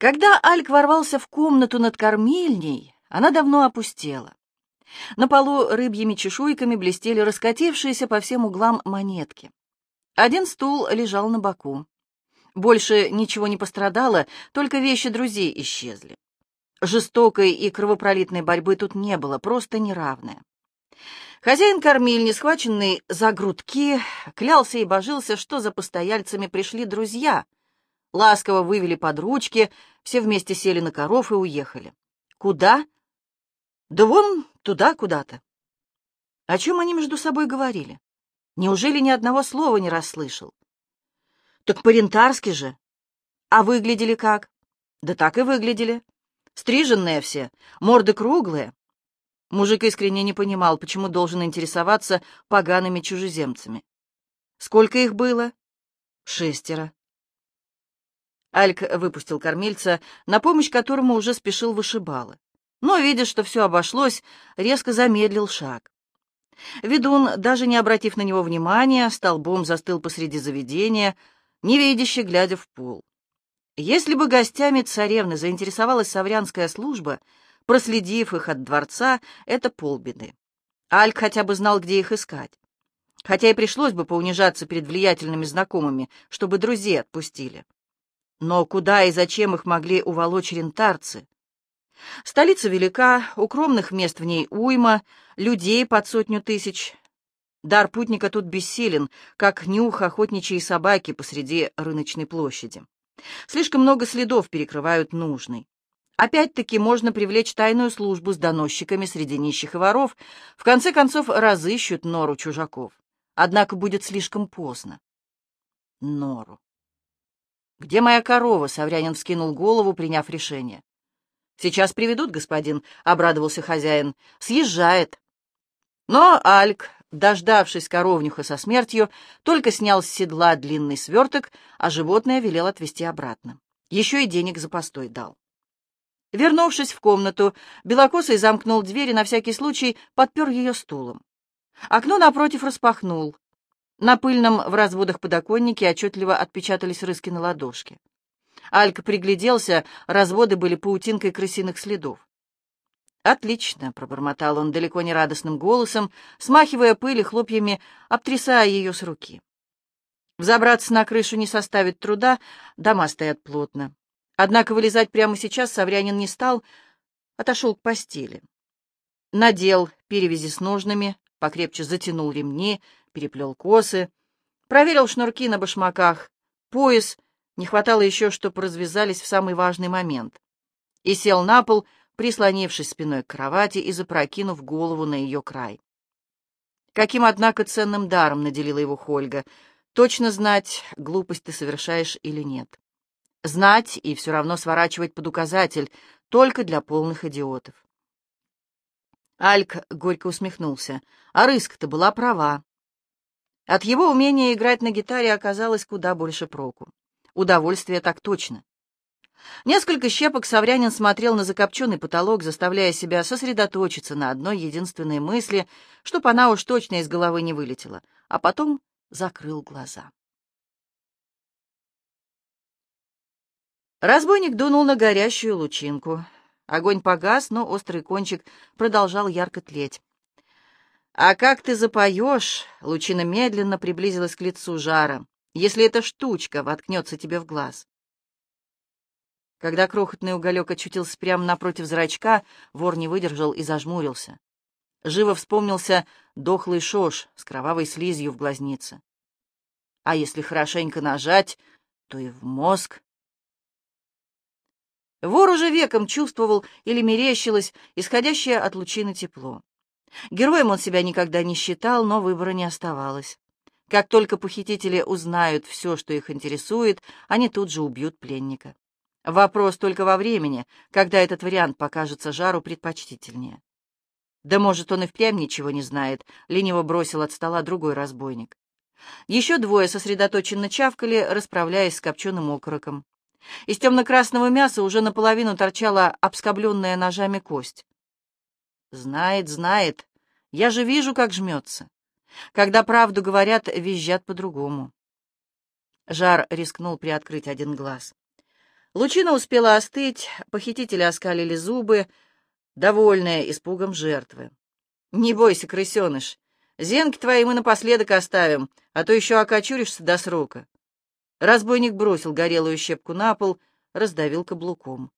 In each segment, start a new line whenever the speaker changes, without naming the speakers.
Когда Альк ворвался в комнату над кормильней, она давно опустела. На полу рыбьими чешуйками блестели раскатившиеся по всем углам монетки. Один стул лежал на боку. Больше ничего не пострадало, только вещи друзей исчезли. Жестокой и кровопролитной борьбы тут не было, просто неравная. Хозяин кормильни, схваченный за грудки, клялся и божился, что за постояльцами пришли друзья. Ласково вывели под ручки, все вместе сели на коров и уехали. Куда? Да вон туда куда-то. О чем они между собой говорили? Неужели ни одного слова не расслышал? Так по-рентарски же. А выглядели как? Да так и выглядели. Стриженные все, морды круглые. Мужик искренне не понимал, почему должен интересоваться погаными чужеземцами. Сколько их было? Шестеро. Альк выпустил кормильца, на помощь которому уже спешил вышибалы. Но, видя, что все обошлось, резко замедлил шаг. Ведун, даже не обратив на него внимания, столбом застыл посреди заведения, невидяще глядя в пол. Если бы гостями царевны заинтересовалась саврянская служба, проследив их от дворца, это полбеды. Альк хотя бы знал, где их искать. Хотя и пришлось бы поунижаться перед влиятельными знакомыми, чтобы друзей отпустили. Но куда и зачем их могли уволочь рентарцы? Столица велика, укромных мест в ней уйма, людей под сотню тысяч. Дар путника тут бессилен, как нюх охотничьей собаки посреди рыночной площади. Слишком много следов перекрывают нужный. Опять-таки можно привлечь тайную службу с доносчиками среди нищих и воров, в конце концов разыщут нору чужаков. Однако будет слишком поздно. Нору. «Где моя корова?» — Саврянин вскинул голову, приняв решение. «Сейчас приведут, господин», — обрадовался хозяин. «Съезжает». Но Альк, дождавшись коровнюха со смертью, только снял с седла длинный сверток, а животное велел отвезти обратно. Еще и денег за постой дал. Вернувшись в комнату, Белокосый замкнул дверь и на всякий случай подпер ее стулом. Окно напротив распахнул. На пыльном в разводах подоконнике отчетливо отпечатались рыски на ладошке. Алька пригляделся, разводы были паутинкой крысиных следов. «Отлично», — пробормотал он далеко не радостным голосом, смахивая пыль и хлопьями, обтрясая ее с руки. Взобраться на крышу не составит труда, дома стоят плотно. Однако вылезать прямо сейчас Саврянин не стал, отошел к постели. Надел перевязи с ножными, покрепче затянул ремни, переплел косы, проверил шнурки на башмаках, пояс, не хватало еще, чтобы развязались в самый важный момент, и сел на пол, прислонившись спиной к кровати и запрокинув голову на ее край. Каким, однако, ценным даром наделила его Хольга, точно знать, глупость ты совершаешь или нет. Знать и все равно сворачивать под указатель, только для полных идиотов. Альк горько усмехнулся. А Рыск-то была права. От его умения играть на гитаре оказалось куда больше проку. Удовольствие так точно. Несколько щепок Саврянин смотрел на закопченный потолок, заставляя себя сосредоточиться на одной единственной мысли, чтоб она уж точно из головы не вылетела, а потом закрыл глаза. Разбойник дунул на горящую лучинку. Огонь погас, но острый кончик продолжал ярко тлеть. «А как ты запоешь?» — лучина медленно приблизилась к лицу жара. «Если эта штучка воткнется тебе в глаз». Когда крохотный уголек очутился прямо напротив зрачка, вор не выдержал и зажмурился. Живо вспомнился дохлый шош с кровавой слизью в глазнице. А если хорошенько нажать, то и в мозг. Вор уже веком чувствовал или мерещилось исходящее от лучины тепло. Героем он себя никогда не считал, но выбора не оставалось. Как только похитители узнают все, что их интересует, они тут же убьют пленника. Вопрос только во времени, когда этот вариант покажется Жару предпочтительнее. Да может, он и впрямь ничего не знает, лениво бросил от стола другой разбойник. Еще двое сосредоточенно чавкали, расправляясь с копченым окороком. Из темно-красного мяса уже наполовину торчала обскобленная ножами кость. Знает, знает. Я же вижу, как жмется. Когда правду говорят, визжат по-другому. Жар рискнул приоткрыть один глаз. Лучина успела остыть, похитители оскалили зубы, довольные испугом жертвы. «Не бойся, крысеныш, зенки твои мы напоследок оставим, а то еще окочуришься до срока». Разбойник бросил горелую щепку на пол, раздавил каблуком.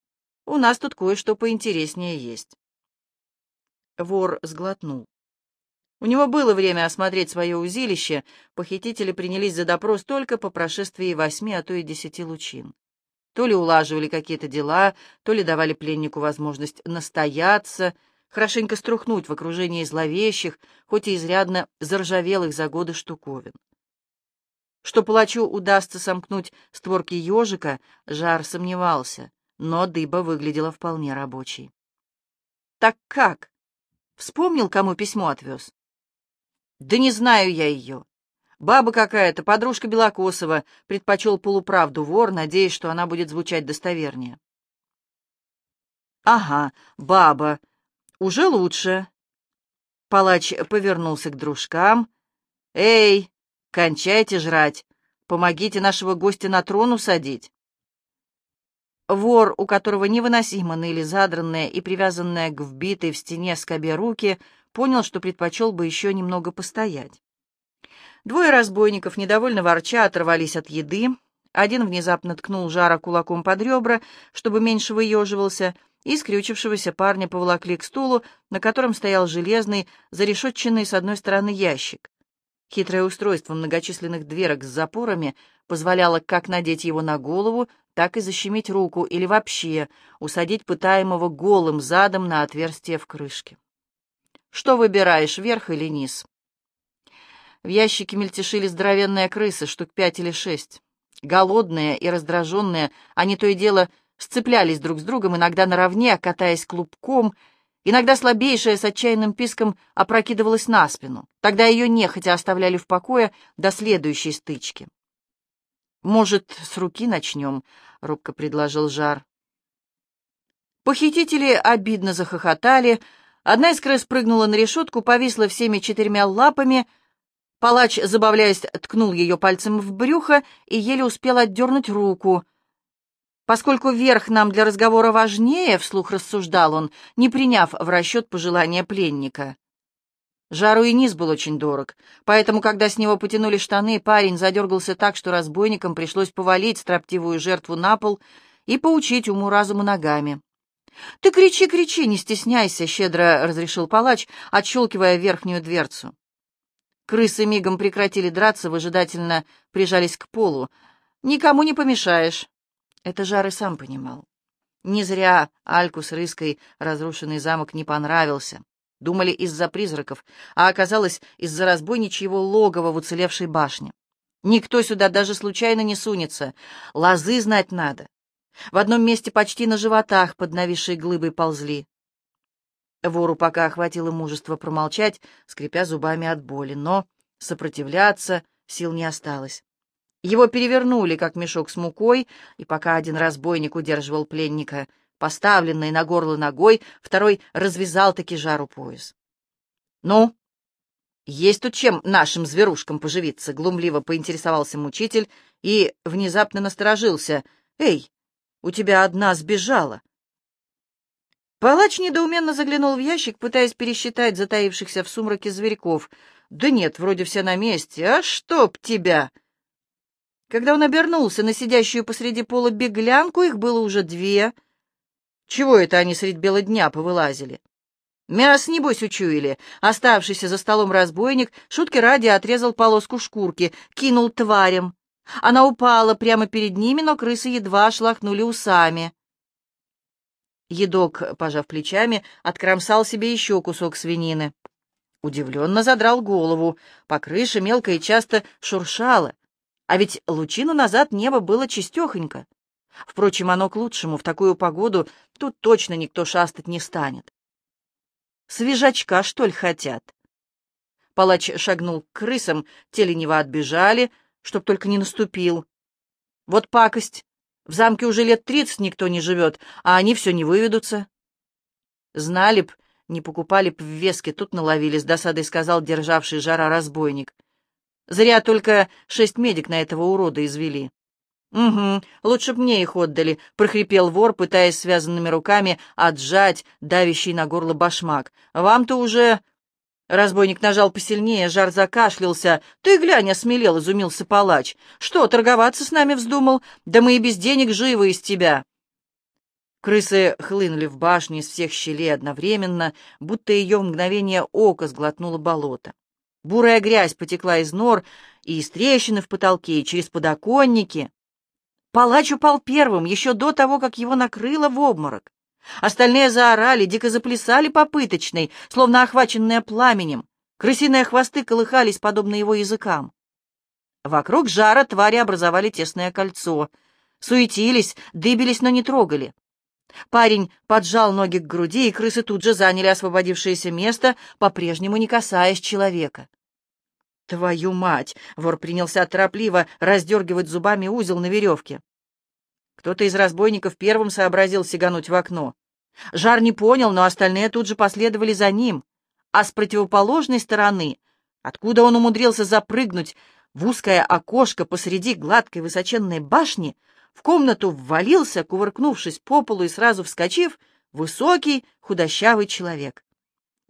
«У нас тут кое-что поинтереснее есть». Вор сглотнул. У него было время осмотреть свое узилище, похитители принялись за допрос только по прошествии восьми, а то и десяти лучин. То ли улаживали какие-то дела, то ли давали пленнику возможность настояться, хорошенько струхнуть в окружении зловещих, хоть и изрядно заржавелых за годы штуковин. Что палачу удастся сомкнуть створки ежика, Жар сомневался, но дыба выглядела вполне рабочей. «Так как? Вспомнил, кому письмо отвез?» «Да не знаю я ее. Баба какая-то, подружка Белокосова, предпочел полуправду вор, надеясь, что она будет звучать достовернее». «Ага, баба. Уже лучше». Палач повернулся к дружкам. «Эй, кончайте жрать. Помогите нашего гостя на трон усадить». Вор, у которого невыносимо ныли задранные и привязанные к вбитой в стене скобе руки, понял, что предпочел бы еще немного постоять. Двое разбойников, недовольно ворча, оторвались от еды. Один внезапно ткнул жара кулаком под ребра, чтобы меньше выеживался, и скрючившегося парня поволокли к стулу, на котором стоял железный, зарешетченный с одной стороны ящик. Хитрое устройство многочисленных дверок с запорами позволяло как надеть его на голову, так и защемить руку или вообще усадить пытаемого голым задом на отверстие в крышке. Что выбираешь, верх или низ? В ящике мельтешили здоровенные крысы, штук пять или шесть. Голодные и раздраженные, они то и дело сцеплялись друг с другом, иногда наравне, катаясь клубком, иногда слабейшая с отчаянным писком опрокидывалась на спину. Тогда ее нехотя оставляли в покое до следующей стычки. «Может, с руки начнем?» — робко предложил Жар. Похитители обидно захохотали, — Одна из крыс прыгнула на решетку, повисла всеми четырьмя лапами. Палач, забавляясь, ткнул ее пальцем в брюхо и еле успел отдернуть руку. «Поскольку верх нам для разговора важнее», — вслух рассуждал он, не приняв в расчет пожелания пленника. Жару и низ был очень дорог, поэтому, когда с него потянули штаны, парень задергался так, что разбойникам пришлось повалить строптивую жертву на пол и поучить уму-разуму ногами. «Ты кричи, кричи, не стесняйся», — щедро разрешил палач, отщелкивая верхнюю дверцу. Крысы мигом прекратили драться, выжидательно прижались к полу. «Никому не помешаешь». Это Жар и сам понимал. Не зря Альку с Рыской разрушенный замок не понравился. Думали из-за призраков, а оказалось из-за разбойничьего логова в уцелевшей башне. Никто сюда даже случайно не сунется. Лозы знать надо. В одном месте почти на животах под нависшей глыбой ползли. Вору пока охватило мужество промолчать, скрипя зубами от боли, но сопротивляться сил не осталось. Его перевернули, как мешок с мукой, и пока один разбойник удерживал пленника, поставленный на горло ногой, второй развязал таки жару пояс. «Ну, есть тут чем нашим зверушкам поживиться», — глумливо поинтересовался мучитель и внезапно насторожился. «Эй, у тебя одна сбежала. Палач недоуменно заглянул в ящик, пытаясь пересчитать затаившихся в сумраке зверьков. Да нет, вроде все на месте. А чтоб тебя! Когда он обернулся на сидящую посреди пола беглянку, их было уже две. Чего это они средь бела дня повылазили? Мяс, небось, учуяли. Оставшийся за столом разбойник шутки ради отрезал полоску шкурки, кинул тварям. Она упала прямо перед ними, но крысы едва шлахнули усами. Едок, пожав плечами, откромсал себе еще кусок свинины. Удивленно задрал голову. По крыше мелко и часто шуршало. А ведь лучину назад небо было чистехонько. Впрочем, оно к лучшему. В такую погоду тут точно никто шастать не станет. Свежачка, что ли, хотят? Палач шагнул к крысам, те лениво отбежали, чтоб только не наступил. Вот пакость. В замке уже лет тридцать никто не живет, а они все не выведутся. Знали б, не покупали б в веске, тут наловили, с досадой сказал державший жара разбойник. Зря только шесть медик на этого урода извели. «Угу, лучше б мне их отдали», — прохрипел вор, пытаясь связанными руками отжать давящий на горло башмак. «Вам-то уже...» Разбойник нажал посильнее, жар закашлялся. «Ты глянь, осмелел», — изумился палач. «Что, торговаться с нами вздумал? Да мы и без денег живы из тебя». Крысы хлынули в башню из всех щелей одновременно, будто ее мгновение ока сглотнуло болото. Бурая грязь потекла из нор и из трещины в потолке, и через подоконники. Палач упал первым, еще до того, как его накрыло в обморок. Остальные заорали, дико заплясали попыточной, словно охваченные пламенем. Крысиные хвосты колыхались, подобно его языкам. Вокруг жара твари образовали тесное кольцо. Суетились, дыбились, но не трогали. Парень поджал ноги к груди, и крысы тут же заняли освободившееся место, по-прежнему не касаясь человека. «Твою мать!» — вор принялся торопливо раздергивать зубами узел на веревке. Кто-то из разбойников первым сообразил сигануть в окно. Жар не понял, но остальные тут же последовали за ним. А с противоположной стороны, откуда он умудрился запрыгнуть в узкое окошко посреди гладкой высоченной башни, в комнату ввалился, кувыркнувшись по полу и сразу вскочив, высокий худощавый человек.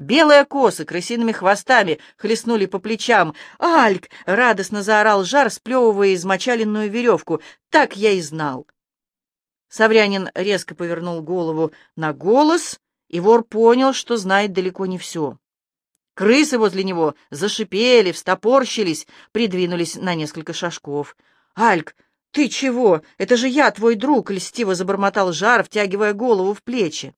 Белые косы крысиными хвостами хлестнули по плечам. «Альк!» — радостно заорал жар, сплевывая измочаленную веревку. «Так я и знал!» Саврянин резко повернул голову на голос, и вор понял, что знает далеко не все. Крысы возле него зашипели, встопорщились, придвинулись на несколько шажков. «Альк, ты чего? Это же я, твой друг!» — льстиво забормотал жар, втягивая голову в плечи.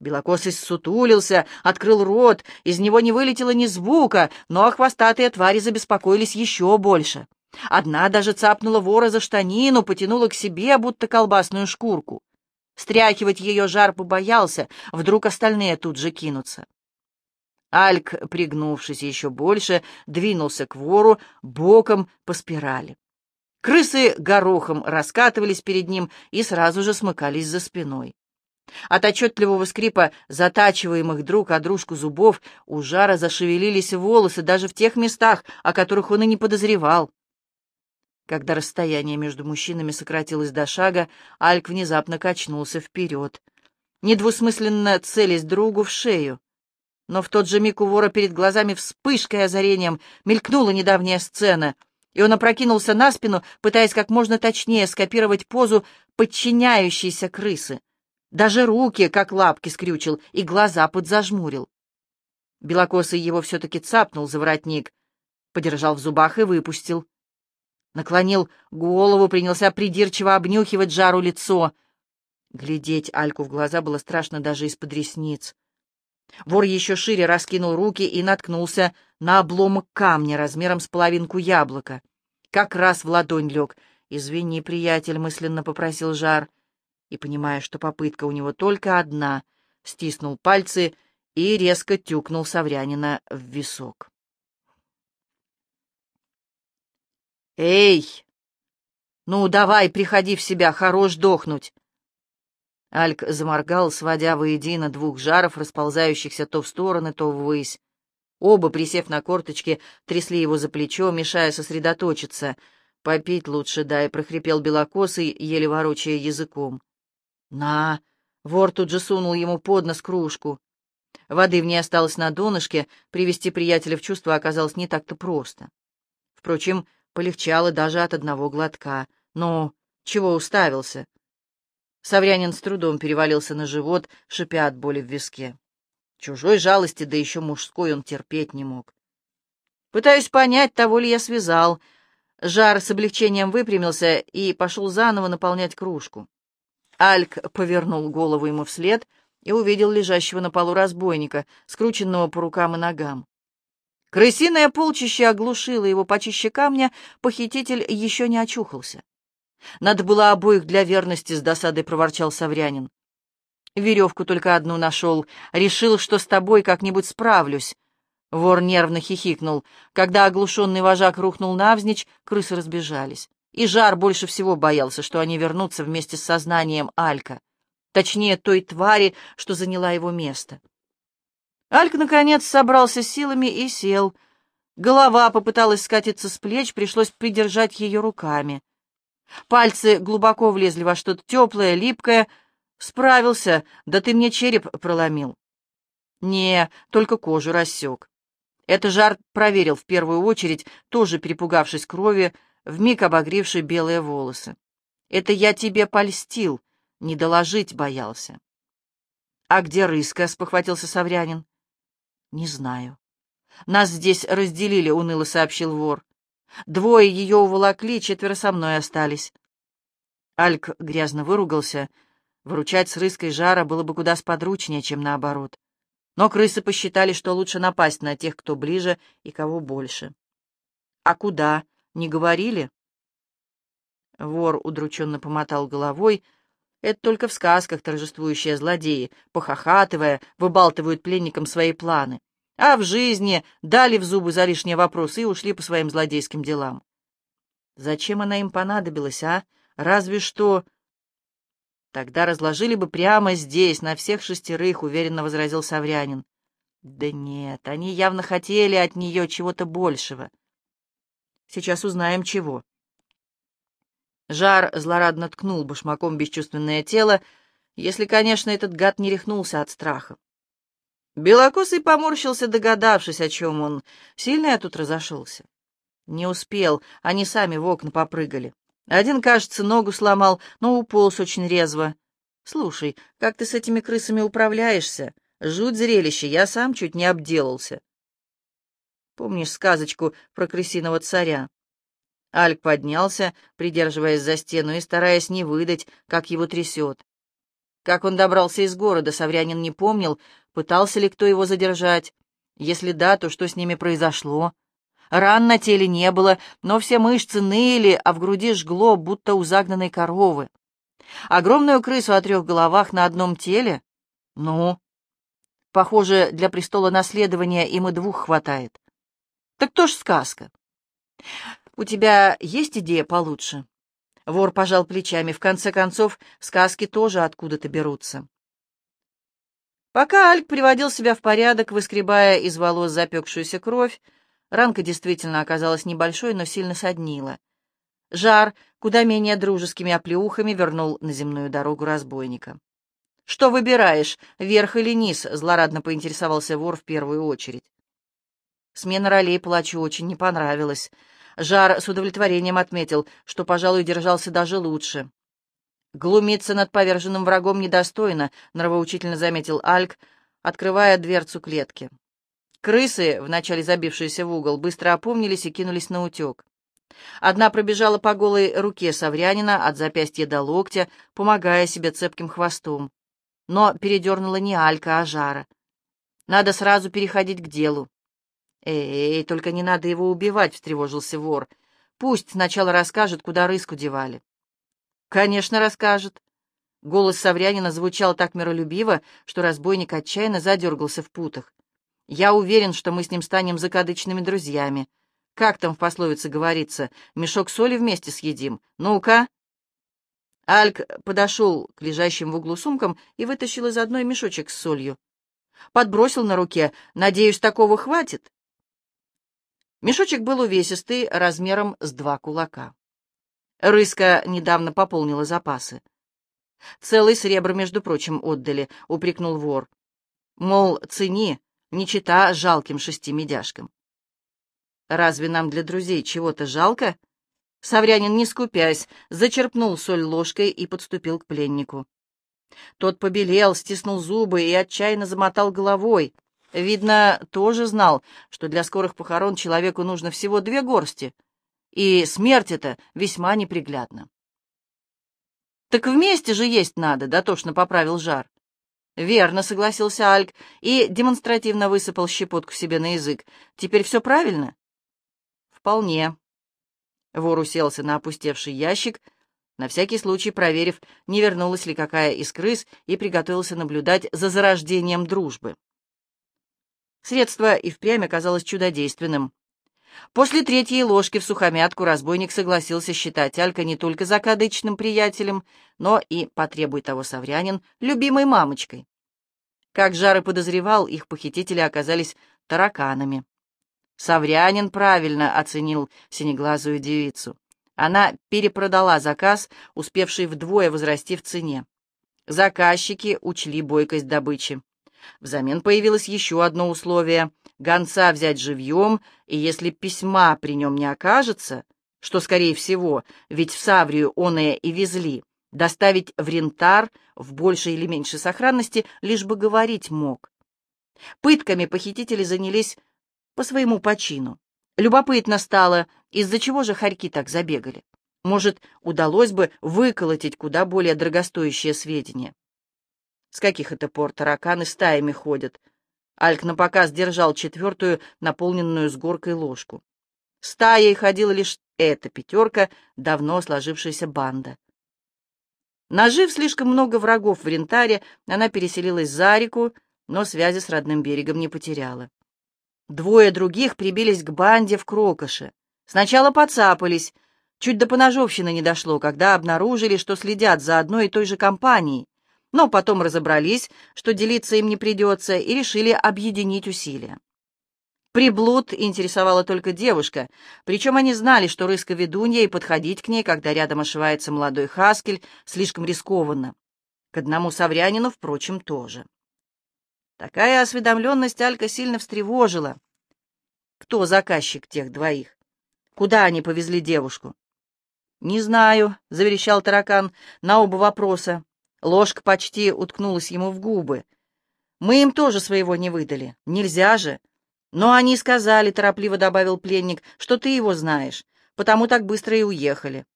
Белокосый сутулился, открыл рот, из него не вылетело ни звука, но хвостатые твари забеспокоились еще больше. Одна даже цапнула вора за штанину, потянула к себе, будто колбасную шкурку. Стряхивать ее жар побоялся, вдруг остальные тут же кинутся. Альк, пригнувшись еще больше, двинулся к вору боком по спирали. Крысы горохом раскатывались перед ним и сразу же смыкались за спиной. От отчетливого скрипа затачиваемых друг о дружку зубов у жара зашевелились волосы даже в тех местах, о которых он и не подозревал. Когда расстояние между мужчинами сократилось до шага, Альк внезапно качнулся вперед, недвусмысленно целясь другу в шею. Но в тот же миг у вора перед глазами вспышкой озарением мелькнула недавняя сцена, и он опрокинулся на спину, пытаясь как можно точнее скопировать позу подчиняющейся крысы. Даже руки, как лапки, скрючил и глаза подзажмурил. Белокосый его все-таки цапнул за воротник, подержал в зубах и выпустил наклонил голову, принялся придирчиво обнюхивать жару лицо. Глядеть Альку в глаза было страшно даже из-под ресниц. Вор еще шире раскинул руки и наткнулся на обломок камня размером с половинку яблока. Как раз в ладонь лег. «Извини, приятель», — мысленно попросил Жар. И, понимая, что попытка у него только одна, стиснул пальцы и резко тюкнул Саврянина в висок. «Эй! Ну, давай, приходи в себя, хорош дохнуть!» Альк заморгал, сводя воедино двух жаров, расползающихся то в стороны, то ввысь. Оба, присев на корточки, трясли его за плечо, мешая сосредоточиться. «Попить лучше дай», — прохрипел белокосый, еле ворочая языком. «На!» — вор тут же сунул ему под нос кружку. Воды в ней осталось на донышке, привести приятеля в чувство оказалось не так-то просто. Впрочем, Полегчало даже от одного глотка. «Ну, чего уставился?» Саврянин с трудом перевалился на живот, шипя от боли в виске. Чужой жалости, да еще мужской, он терпеть не мог. «Пытаюсь понять, того ли я связал». Жар с облегчением выпрямился и пошел заново наполнять кружку. Альк повернул голову ему вслед и увидел лежащего на полу разбойника, скрученного по рукам и ногам. Крысиное полчище оглушило его почище камня, похититель еще не очухался. Надо было обоих для верности, с досадой проворчал Саврянин. Веревку только одну нашел. Решил, что с тобой как-нибудь справлюсь. Вор нервно хихикнул. Когда оглушенный вожак рухнул навзничь, крысы разбежались. И Жар больше всего боялся, что они вернутся вместе с сознанием Алька. Точнее, той твари, что заняла его место. Альк, наконец, собрался силами и сел. Голова попыталась скатиться с плеч, пришлось придержать ее руками. Пальцы глубоко влезли во что-то теплое, липкое. Справился, да ты мне череп проломил. Не, только кожу рассек. Это жар проверил в первую очередь, тоже перепугавшись крови, вмиг обогревший белые волосы. Это я тебе польстил, не доложить боялся. «А где рыска?» — спохватился Саврянин. «Не знаю. Нас здесь разделили», — уныло сообщил вор. «Двое ее уволокли, четверо со мной остались». Альк грязно выругался. Выручать с рыской жара было бы куда сподручнее, чем наоборот. Но крысы посчитали, что лучше напасть на тех, кто ближе и кого больше. «А куда? Не говорили?» Вор удрученно помотал головой, — это только в сказках торжествующие злодеи, похохатывая, выбалтывают пленникам свои планы. А в жизни дали в зубы за лишние вопросы и ушли по своим злодейским делам. Зачем она им понадобилась, а? Разве что... Тогда разложили бы прямо здесь, на всех шестерых, — уверенно возразил Саврянин. Да нет, они явно хотели от нее чего-то большего. Сейчас узнаем, чего. Жар злорадно ткнул башмаком бесчувственное тело, если, конечно, этот гад не рехнулся от страха. Белокосый поморщился, догадавшись, о чем он. Сильно я тут разошелся. Не успел, они сами в окна попрыгали. Один, кажется, ногу сломал, но уполз очень резво. Слушай, как ты с этими крысами управляешься? Жуть зрелище, я сам чуть не обделался. Помнишь сказочку про крысиного царя? Альк поднялся, придерживаясь за стену и стараясь не выдать, как его трясет. Как он добрался из города, Саврянин не помнил, пытался ли кто его задержать. Если да, то что с ними произошло? Ран на теле не было, но все мышцы ныли, а в груди жгло, будто у загнанной коровы. Огромную крысу о трех головах на одном теле? Ну? Похоже, для престола наследования им и двух хватает. Так то ж сказка. «У тебя есть идея получше?» Вор пожал плечами. В конце концов, сказки тоже откуда-то берутся. Пока Альк приводил себя в порядок, выскребая из волос запекшуюся кровь, ранка действительно оказалась небольшой, но сильно соднила. Жар, куда менее дружескими оплеухами, вернул на земную дорогу разбойника. «Что выбираешь, верх или низ?» — злорадно поинтересовался вор в первую очередь. Смена ролей палачу очень не понравилась. Жар с удовлетворением отметил, что, пожалуй, держался даже лучше. «Глумиться над поверженным врагом недостойно», — нравоучительно заметил Альк, открывая дверцу клетки. Крысы, вначале забившиеся в угол, быстро опомнились и кинулись на утек. Одна пробежала по голой руке Саврянина от запястья до локтя, помогая себе цепким хвостом. Но передернула не Алька, а Жара. Надо сразу переходить к делу. «Эй, только не надо его убивать», — встревожился вор. «Пусть сначала расскажет, куда рыску девали». «Конечно, расскажет». Голос Саврянина звучал так миролюбиво, что разбойник отчаянно задергался в путах. «Я уверен, что мы с ним станем закадычными друзьями. Как там в пословице говорится, мешок соли вместе съедим? Ну-ка!» Альк подошел к лежащим в углу сумкам и вытащил из одной мешочек с солью. Подбросил на руке. «Надеюсь, такого хватит?» Мешочек был увесистый, размером с два кулака. Рыска недавно пополнила запасы. Целый сребр, между прочим, отдали, — упрекнул вор. Мол, цени, не чита жалким шести медяшкам. Разве нам для друзей чего-то жалко? Саврянин, не скупясь, зачерпнул соль ложкой и подступил к пленнику. Тот побелел, стиснул зубы и отчаянно замотал головой — Видно, тоже знал, что для скорых похорон человеку нужно всего две горсти, и смерть эта весьма неприглядна. «Так вместе же есть надо», — дотошно поправил Жар. «Верно», — согласился Альк и демонстративно высыпал щепотку себе на язык. «Теперь все правильно?» «Вполне». Вор уселся на опустевший ящик, на всякий случай проверив, не вернулась ли какая из крыс, и приготовился наблюдать за зарождением дружбы. Средство и впрямь оказалось чудодейственным. После третьей ложки в сухомятку разбойник согласился считать Алька не только закадычным приятелем, но и, потребует того Саврянин, любимой мамочкой. Как Жары подозревал, их похитители оказались тараканами. Саврянин правильно оценил синеглазую девицу. Она перепродала заказ, успевший вдвое возрасти в цене. Заказчики учли бойкость добычи. Взамен появилось еще одно условие — гонца взять живьем, и если письма при нем не окажется, что, скорее всего, ведь в Саврию оное и везли, доставить в Рентар в большей или меньшей сохранности, лишь бы говорить мог. Пытками похитители занялись по своему почину. Любопытно стало, из-за чего же хорьки так забегали. Может, удалось бы выколотить куда более дорогостоящие сведения. С каких это пор тараканы стаями ходят? Альк напоказ держал четвертую, наполненную с горкой ложку. Стаей ходила лишь эта пятерка, давно сложившаяся банда. Нажив слишком много врагов в Рентаре, она переселилась за реку, но связи с родным берегом не потеряла. Двое других прибились к банде в Крокоше. Сначала поцапались, чуть до поножовщины не дошло, когда обнаружили, что следят за одной и той же компанией, но потом разобрались, что делиться им не придется, и решили объединить усилия. Приблуд интересовала только девушка, причем они знали, что рыска ведунья, и подходить к ней, когда рядом ошивается молодой Хаскель, слишком рискованно. К одному саврянину, впрочем, тоже. Такая осведомленность Алька сильно встревожила. Кто заказчик тех двоих? Куда они повезли девушку? «Не знаю», — заверещал таракан на оба вопроса. Ложка почти уткнулась ему в губы. «Мы им тоже своего не выдали. Нельзя же». «Но они сказали», — торопливо добавил пленник, — «что ты его знаешь, потому так быстро и уехали».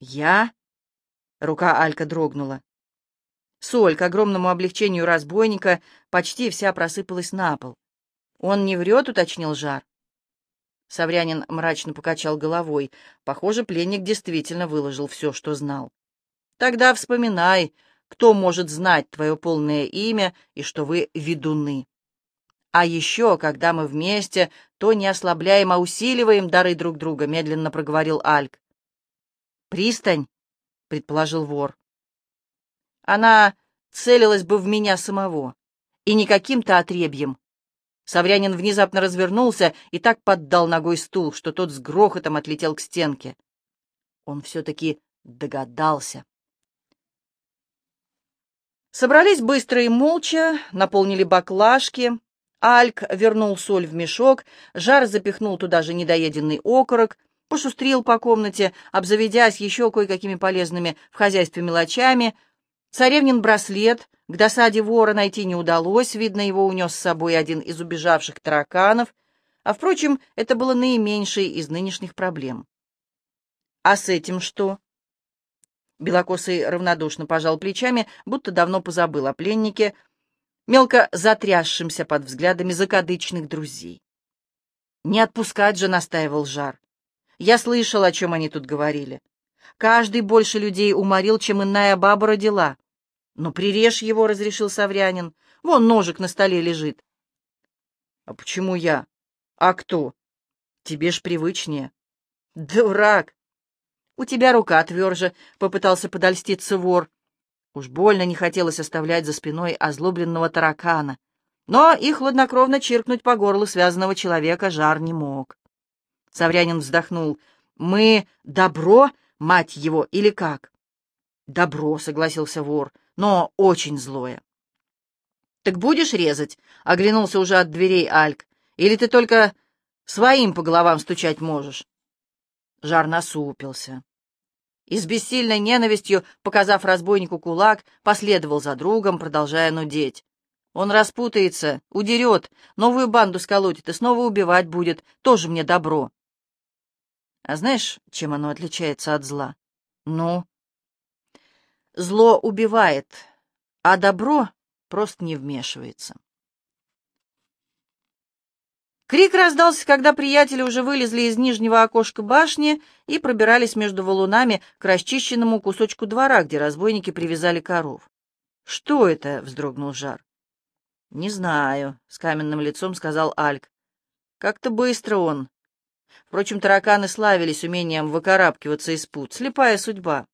«Я?» — рука Алька дрогнула. Соль, к огромному облегчению разбойника, почти вся просыпалась на пол. «Он не врет?» — уточнил Жар. Саврянин мрачно покачал головой. Похоже, пленник действительно выложил все, что знал. «Тогда вспоминай, кто может знать твое полное имя и что вы ведуны. А еще, когда мы вместе, то не ослабляем, а усиливаем дары друг друга», — медленно проговорил Альк. «Пристань», — предположил вор. Она целилась бы в меня самого, и не каким-то отребьем. Саврянин внезапно развернулся и так поддал ногой стул, что тот с грохотом отлетел к стенке. Он все-таки догадался. Собрались быстро и молча, наполнили баклажки. Альк вернул соль в мешок, Жар запихнул туда же недоеденный окорок, пошустрил по комнате, обзаведясь еще кое-какими полезными в хозяйстве мелочами — Царевнин браслет к досаде вора найти не удалось, видно, его унес с собой один из убежавших тараканов, а, впрочем, это было наименьшей из нынешних проблем. «А с этим что?» Белокосый равнодушно пожал плечами, будто давно позабыл о пленнике, мелко затрясшимся под взглядами закадычных друзей. «Не отпускать же», — настаивал Жар. «Я слышал, о чем они тут говорили. Каждый больше людей уморил, чем иная баба родила. «Ну, прирежь его», — разрешил Саврянин. «Вон ножик на столе лежит». «А почему я? А кто? Тебе ж привычнее». «Дурак!» «У тебя рука тверже», — попытался подольститься вор. Уж больно не хотелось оставлять за спиной озлобленного таракана. Но и хладнокровно чиркнуть по горлу связанного человека жар не мог. Саврянин вздохнул. «Мы добро мать его, или как?» «Добро», — согласился вор, — «но очень злое». «Так будешь резать?» — оглянулся уже от дверей Альк. «Или ты только своим по головам стучать можешь?» Жар насупился. И с бессильной ненавистью, показав разбойнику кулак, последовал за другом, продолжая нудеть. Он распутается, удерет, новую банду сколотит и снова убивать будет. Тоже мне добро. А знаешь, чем оно отличается от зла? Ну? Зло убивает, а добро просто не вмешивается. Крик раздался, когда приятели уже вылезли из нижнего окошка башни и пробирались между валунами к расчищенному кусочку двора, где разбойники привязали коров. «Что это?» — вздрогнул Жар. «Не знаю», — с каменным лицом сказал Альк. «Как-то быстро он. Впрочем, тараканы славились умением выкарабкиваться из пут. Слепая судьба.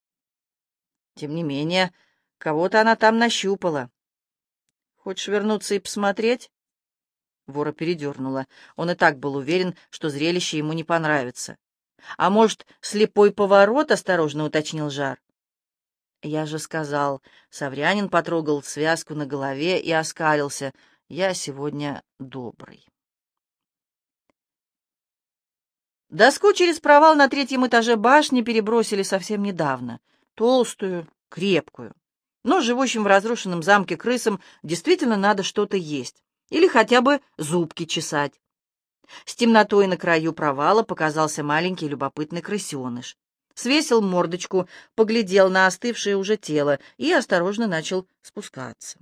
Тем не менее, кого-то она там нащупала. Хочешь вернуться и посмотреть? Вора передернула. Он и так был уверен, что зрелище ему не понравится. «А может, слепой поворот?» — осторожно уточнил Жар. «Я же сказал...» — Саврянин потрогал связку на голове и оскалился. «Я сегодня добрый». Доску через провал на третьем этаже башни перебросили совсем недавно. Толстую, крепкую. Но живущим в разрушенном замке крысам действительно надо что-то есть. Или хотя бы зубки чесать. С темнотой на краю провала показался маленький любопытный крысеныш. Свесил мордочку, поглядел на остывшее уже тело и осторожно начал спускаться.